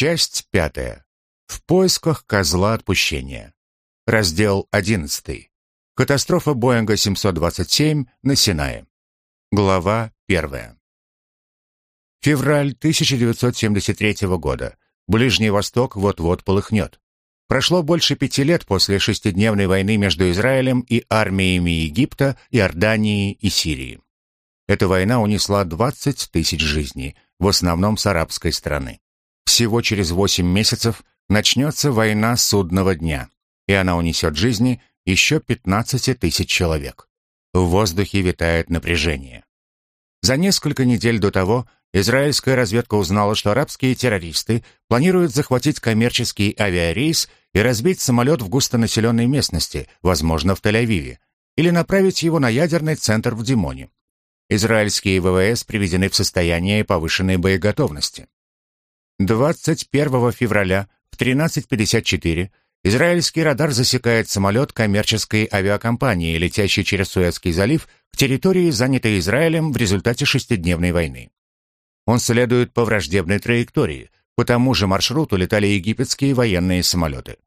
Часть пятая. В поисках козла отпущения. Раздел одиннадцатый. Катастрофа Боинга 727 на Синае. Глава первая. Февраль 1973 года. Ближний Восток вот-вот полыхнет. Прошло больше пяти лет после шестидневной войны между Израилем и армиями Египта, Иордании и Сирии. Эта война унесла 20 тысяч жизней, в основном с арабской стороны. Всего через 8 месяцев начнется война судного дня, и она унесет жизни еще 15 тысяч человек. В воздухе витает напряжение. За несколько недель до того израильская разведка узнала, что арабские террористы планируют захватить коммерческий авиарейс и разбить самолет в густонаселенной местности, возможно, в Тель-Авиве, или направить его на ядерный центр в Димоне. Израильские ВВС приведены в состояние повышенной боеготовности. 21 февраля в 13.54 израильский радар засекает самолет коммерческой авиакомпании, летящий через Суэцкий залив к территории, занятой Израилем в результате шестидневной войны. Он следует по враждебной траектории, по тому же маршруту летали египетские военные самолеты.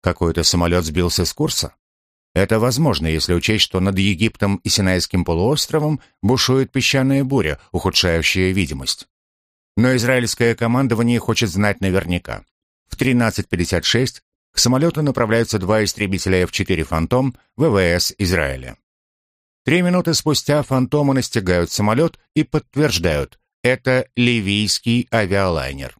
Какой-то самолет сбился с курса? Это возможно, если учесть, что над Египтом и Синайским полуостровом бушует песчаная буря, ухудшающая видимость. Но израильское командование хочет знать наверняка. В 13.56 к самолету направляются два истребителя F-4 «Фантом» ВВС Израиля. Три минуты спустя «Фантомы» настигают самолет и подтверждают – это ливийский авиалайнер.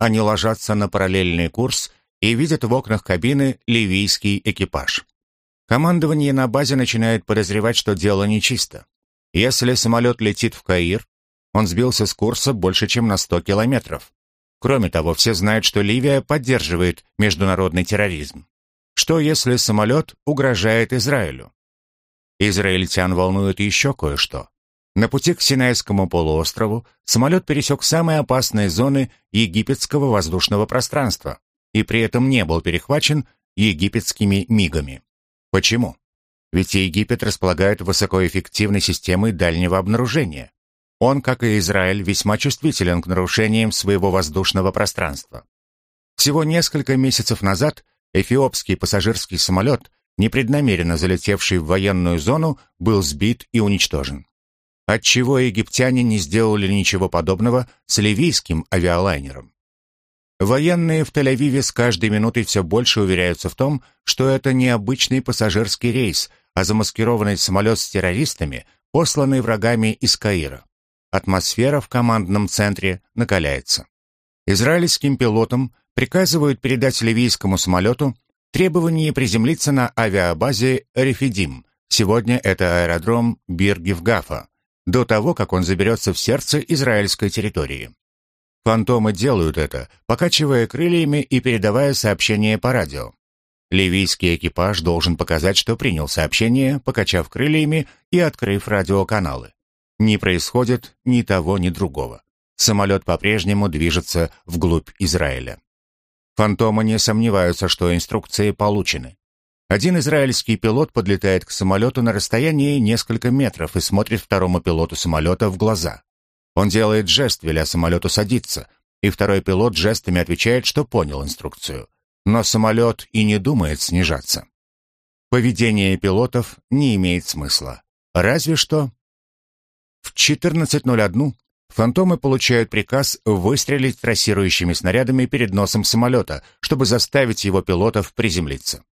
Они ложатся на параллельный курс и видят в окнах кабины ливийский экипаж. Командование на базе начинает подозревать, что дело нечисто. Если самолет летит в Каир, он сбился с курса больше, чем на 100 километров. Кроме того, все знают, что Ливия поддерживает международный терроризм. Что, если самолет угрожает Израилю? Израильтян волнует еще кое-что. На пути к Синайскому полуострову самолет пересек самые опасные зоны египетского воздушного пространства и при этом не был перехвачен египетскими мигами. Почему? Ведь Египет располагает высокоэффективной системой дальнего обнаружения. Он, как и Израиль, весьма чувствителен к нарушениям своего воздушного пространства. Всего несколько месяцев назад эфиопский пассажирский самолет, непреднамеренно залетевший в военную зону, был сбит и уничтожен. Отчего египтяне не сделали ничего подобного с ливийским авиалайнером? Военные в Тель-Авиве с каждой минутой все больше уверяются в том, что это не обычный пассажирский рейс, а замаскированный самолет с террористами, посланный врагами из Каира. Атмосфера в командном центре накаляется. Израильским пилотам приказывают передать ливийскому самолету требование приземлиться на авиабазе Рефидим. Сегодня это аэродром Биргивгафа, до того, как он заберется в сердце израильской территории. Фантомы делают это, покачивая крыльями и передавая сообщение по радио. Ливийский экипаж должен показать, что принял сообщение, покачав крыльями и открыв радиоканалы. Не происходит ни того, ни другого. Самолет по-прежнему движется вглубь Израиля. Фантомы не сомневаются, что инструкции получены. Один израильский пилот подлетает к самолету на расстоянии несколько метров и смотрит второму пилоту самолета в глаза. Он делает жест, веля самолету садиться, и второй пилот жестами отвечает, что понял инструкцию. Но самолет и не думает снижаться. Поведение пилотов не имеет смысла. Разве что... В 14.01 фантомы получают приказ выстрелить трассирующими снарядами перед носом самолета, чтобы заставить его пилотов приземлиться.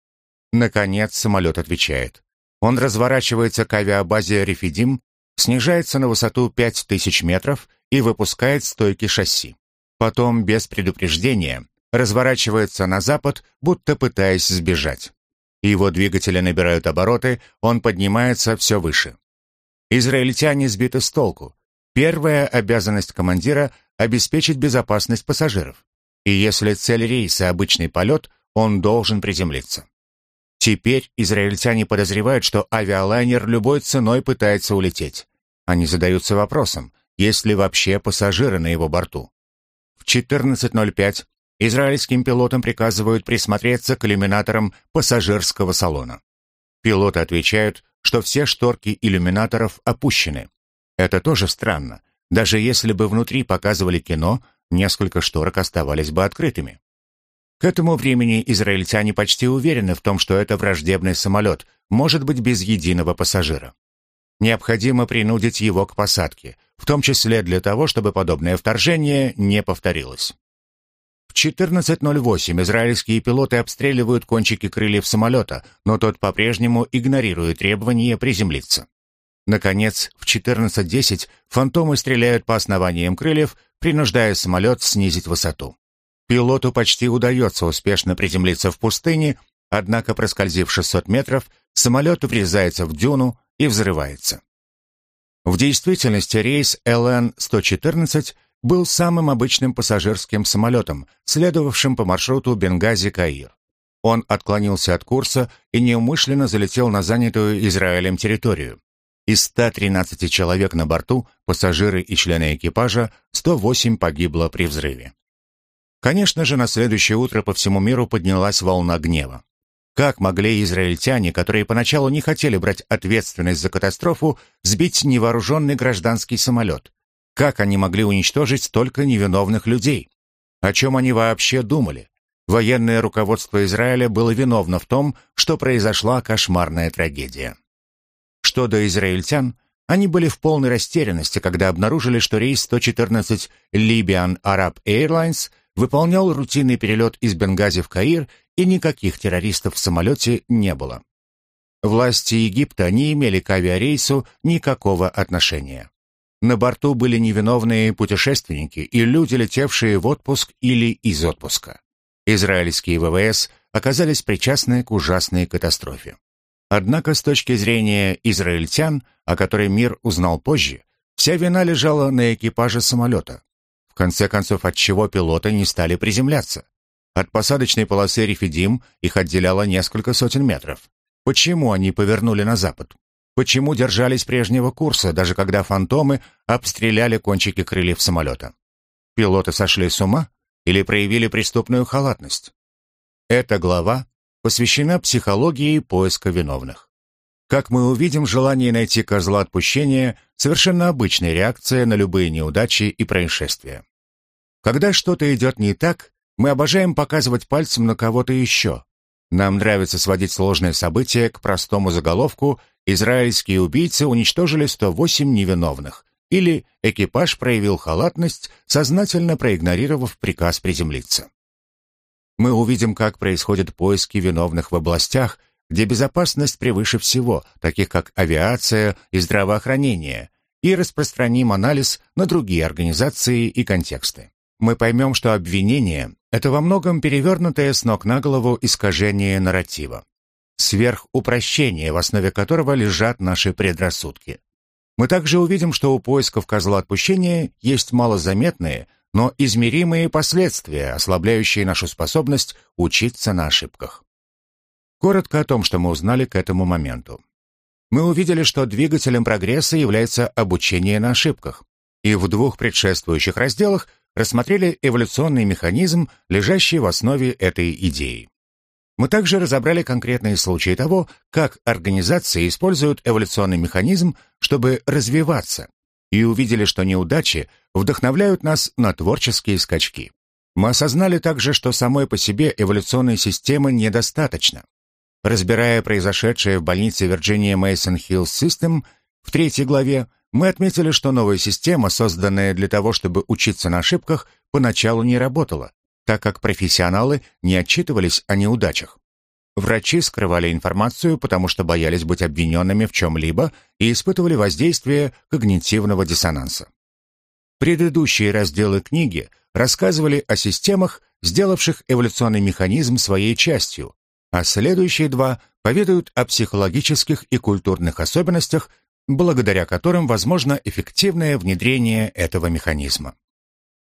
Наконец самолет отвечает. Он разворачивается к авиабазе «Рефидим» снижается на высоту 5000 метров и выпускает стойки шасси. Потом, без предупреждения, разворачивается на запад, будто пытаясь сбежать. Его двигатели набирают обороты, он поднимается все выше. Израильтяне сбиты с толку. Первая обязанность командира – обеспечить безопасность пассажиров. И если цель рейса – обычный полет, он должен приземлиться. Теперь израильтяне подозревают, что авиалайнер любой ценой пытается улететь. Они задаются вопросом, есть ли вообще пассажиры на его борту. В 14.05 израильским пилотам приказывают присмотреться к иллюминаторам пассажирского салона. Пилоты отвечают, что все шторки иллюминаторов опущены. Это тоже странно. Даже если бы внутри показывали кино, несколько шторок оставались бы открытыми. К этому времени израильтяне почти уверены в том, что это враждебный самолет, может быть без единого пассажира. Необходимо принудить его к посадке, в том числе для того, чтобы подобное вторжение не повторилось. В 14.08 израильские пилоты обстреливают кончики крыльев самолета, но тот по-прежнему игнорирует требование приземлиться. Наконец, в 14.10 фантомы стреляют по основаниям крыльев, принуждая самолет снизить высоту. Пилоту почти удается успешно приземлиться в пустыне, однако, проскользив 600 метров, самолет врезается в дюну и взрывается. В действительности рейс ЛН-114 был самым обычным пассажирским самолетом, следовавшим по маршруту Бенгази-Каир. Он отклонился от курса и неумышленно залетел на занятую Израилем территорию. Из 113 человек на борту, пассажиры и члены экипажа, 108 погибло при взрыве. Конечно же, на следующее утро по всему миру поднялась волна гнева. Как могли израильтяне, которые поначалу не хотели брать ответственность за катастрофу, сбить невооруженный гражданский самолет? Как они могли уничтожить столько невиновных людей? О чем они вообще думали? Военное руководство Израиля было виновно в том, что произошла кошмарная трагедия. Что до израильтян, они были в полной растерянности, когда обнаружили, что рейс 114 Libyan Arab Airlines выполнял рутинный перелет из Бенгази в Каир, и никаких террористов в самолете не было. Власти Египта не имели к авиарейсу никакого отношения. На борту были невиновные путешественники и люди, летевшие в отпуск или из отпуска. Израильские ВВС оказались причастны к ужасной катастрофе. Однако с точки зрения израильтян, о которой мир узнал позже, вся вина лежала на экипаже самолета конце концов, от чего пилоты не стали приземляться? От посадочной полосы Рефидим их отделяло несколько сотен метров. Почему они повернули на запад? Почему держались прежнего курса, даже когда фантомы обстреляли кончики крыльев самолета? Пилоты сошли с ума или проявили преступную халатность? Эта глава посвящена психологии поиска виновных. Как мы увидим, желание найти козла отпущения – совершенно обычная реакция на любые неудачи и происшествия. Когда что-то идет не так, мы обожаем показывать пальцем на кого-то еще. Нам нравится сводить сложные события к простому заголовку «Израильские убийцы уничтожили 108 невиновных» или «Экипаж проявил халатность, сознательно проигнорировав приказ приземлиться». Мы увидим, как происходят поиски виновных в областях, где безопасность превыше всего, таких как авиация и здравоохранение, и распространим анализ на другие организации и контексты. Мы поймем, что обвинение — это во многом перевернутое с ног на голову искажение нарратива, сверхупрощение, в основе которого лежат наши предрассудки. Мы также увидим, что у поисков козла отпущения есть малозаметные, но измеримые последствия, ослабляющие нашу способность учиться на ошибках. Коротко о том, что мы узнали к этому моменту. Мы увидели, что двигателем прогресса является обучение на ошибках. И в двух предшествующих разделах рассмотрели эволюционный механизм, лежащий в основе этой идеи. Мы также разобрали конкретные случаи того, как организации используют эволюционный механизм, чтобы развиваться, и увидели, что неудачи вдохновляют нас на творческие скачки. Мы осознали также, что самой по себе эволюционной системы недостаточно. Разбирая произошедшее в больнице Virginia Mason Hill System в третьей главе, мы отметили, что новая система, созданная для того, чтобы учиться на ошибках, поначалу не работала, так как профессионалы не отчитывались о неудачах. Врачи скрывали информацию, потому что боялись быть обвиненными в чем-либо и испытывали воздействие когнитивного диссонанса. Предыдущие разделы книги рассказывали о системах, сделавших эволюционный механизм своей частью, а следующие два поведают о психологических и культурных особенностях, благодаря которым возможно эффективное внедрение этого механизма.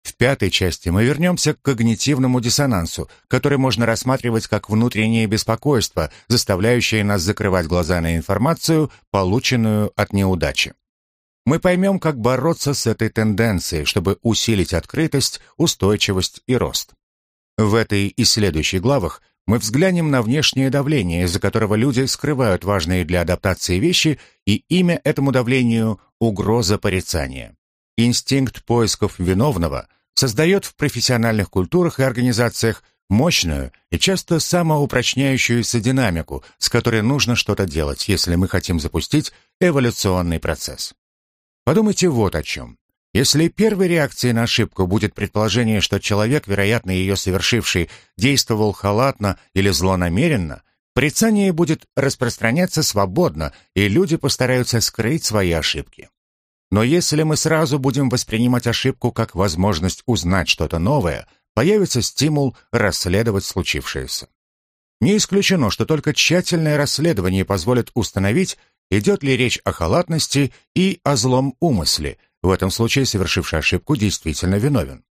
В пятой части мы вернемся к когнитивному диссонансу, который можно рассматривать как внутреннее беспокойство, заставляющее нас закрывать глаза на информацию, полученную от неудачи. Мы поймем, как бороться с этой тенденцией, чтобы усилить открытость, устойчивость и рост. В этой и следующей главах мы взглянем на внешнее давление, из-за которого люди скрывают важные для адаптации вещи, и имя этому давлению – угроза порицания. Инстинкт поисков виновного создает в профессиональных культурах и организациях мощную и часто самоупрочняющуюся динамику, с которой нужно что-то делать, если мы хотим запустить эволюционный процесс. Подумайте вот о чем. Если первой реакцией на ошибку будет предположение, что человек, вероятно, ее совершивший, действовал халатно или злонамеренно, порицание будет распространяться свободно, и люди постараются скрыть свои ошибки. Но если мы сразу будем воспринимать ошибку как возможность узнать что-то новое, появится стимул расследовать случившееся. Не исключено, что только тщательное расследование позволит установить, идет ли речь о халатности и о злом умысле. В этом случае совершивший ошибку действительно виновен.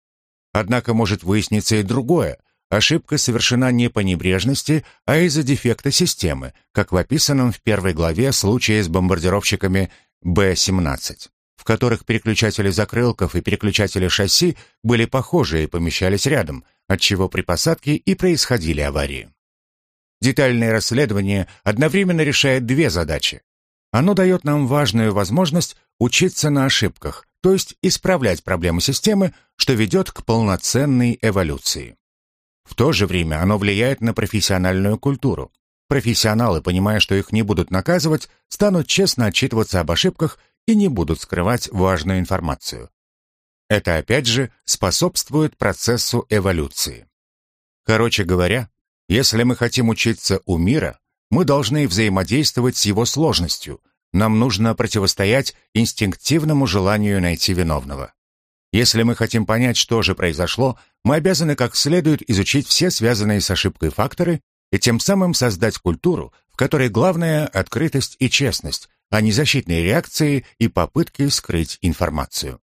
Однако может выясниться и другое. Ошибка совершена не по небрежности, а из-за дефекта системы, как в описанном в первой главе случае с бомбардировщиками Б-17 в которых переключатели закрылков и переключатели шасси были похожи и помещались рядом, отчего при посадке и происходили аварии. Детальное расследование одновременно решает две задачи. Оно дает нам важную возможность учиться на ошибках, то есть исправлять проблемы системы, что ведет к полноценной эволюции. В то же время оно влияет на профессиональную культуру. Профессионалы, понимая, что их не будут наказывать, станут честно отчитываться об ошибках и не будут скрывать важную информацию. Это опять же способствует процессу эволюции. Короче говоря, если мы хотим учиться у мира, мы должны взаимодействовать с его сложностью. Нам нужно противостоять инстинктивному желанию найти виновного. Если мы хотим понять, что же произошло, мы обязаны как следует изучить все связанные с ошибкой факторы и тем самым создать культуру, в которой главное – открытость и честность, а не защитные реакции и попытки скрыть информацию.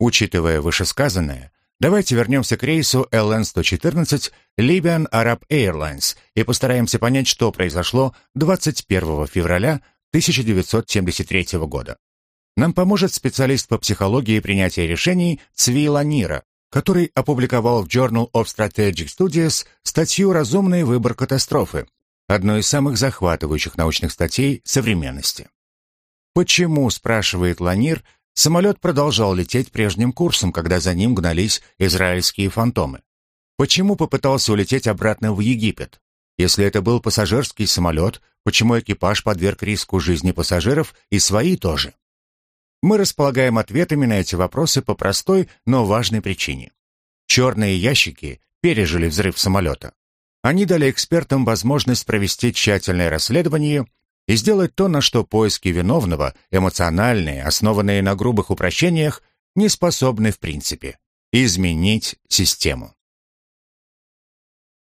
Учитывая вышесказанное, давайте вернемся к рейсу LN-114 Libyan Arab Airlines и постараемся понять, что произошло 21 февраля 1973 года. Нам поможет специалист по психологии принятия решений Цви Ланира, который опубликовал в Journal of Strategic Studies статью «Разумный выбор катастрофы», одной из самых захватывающих научных статей современности. Почему, спрашивает Ланир, самолет продолжал лететь прежним курсом, когда за ним гнались израильские фантомы? Почему попытался улететь обратно в Египет? Если это был пассажирский самолет, почему экипаж подверг риску жизни пассажиров и свои тоже? Мы располагаем ответами на эти вопросы по простой, но важной причине. Черные ящики пережили взрыв самолета. Они дали экспертам возможность провести тщательное расследование и сделать то, на что поиски виновного, эмоциональные, основанные на грубых упрощениях, не способны в принципе – изменить систему.